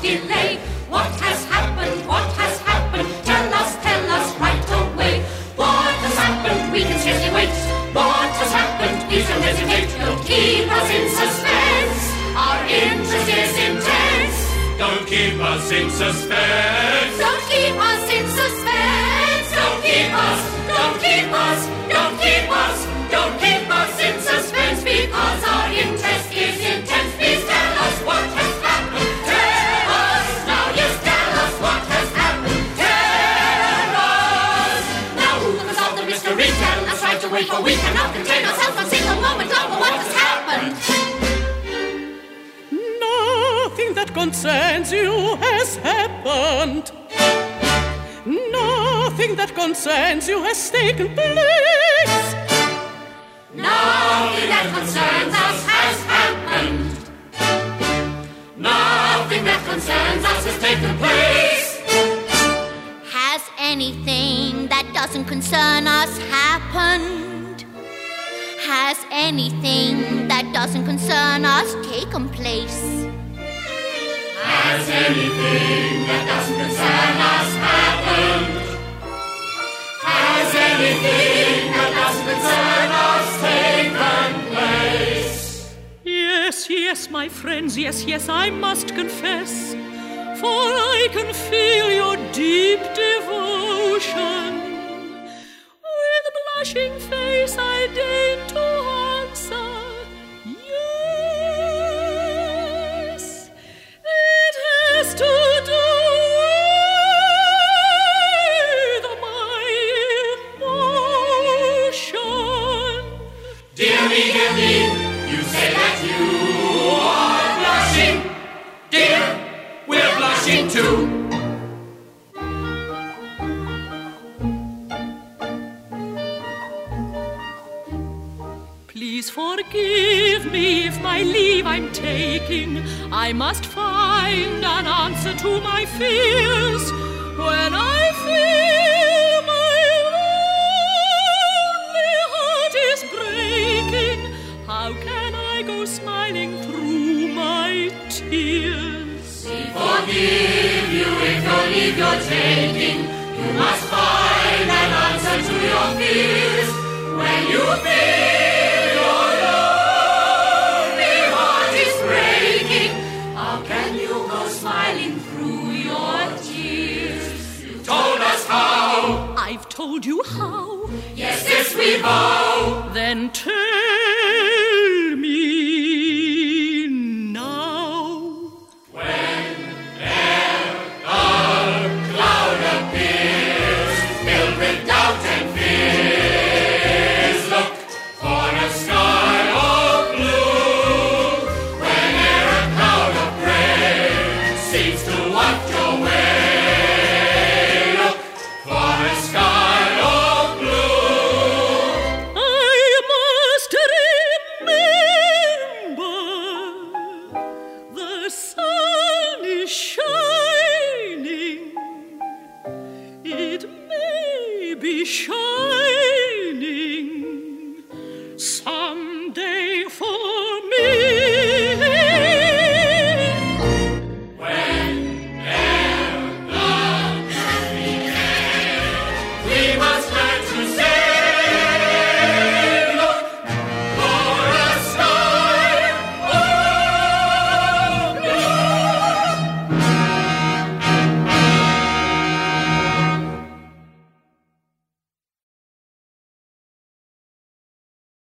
delay. What has happened? What has happened? Tell us, tell us right away. What has happened? We can scarcely wait. What has happened? Please don't hesitate. Don't keep us in suspense. Our interest is intense. Don't keep us in suspense. Don't right for we cannot contain ourselves for a single moment longer. What has happened? Nothing that concerns you has happened. Nothing that concerns you has taken place. Nothing that concerns us has happened. Nothing that concerns us has taken place. Has anything that doesn't concern us happened? Has anything that doesn't concern us taken place? Has anything that doesn't concern us happened? Has anything that doesn't concern us taken place? Yes, yes, my friends, yes, yes, I must confess, for I can feel your deep devotion. Blushing face, I deign to answer, yes. It has to do with my emotion. Dear me, dear me, you say that you are blushing. Dear, we're blushing too. Please forgive me if my leave I'm taking. I must find an answer to my fears when I feel my lonely heart is breaking. How can I go smiling through my tears? Forgive you if your leave you're taking. You must find an answer to your fears when you feel told you how. yes, this we vow. The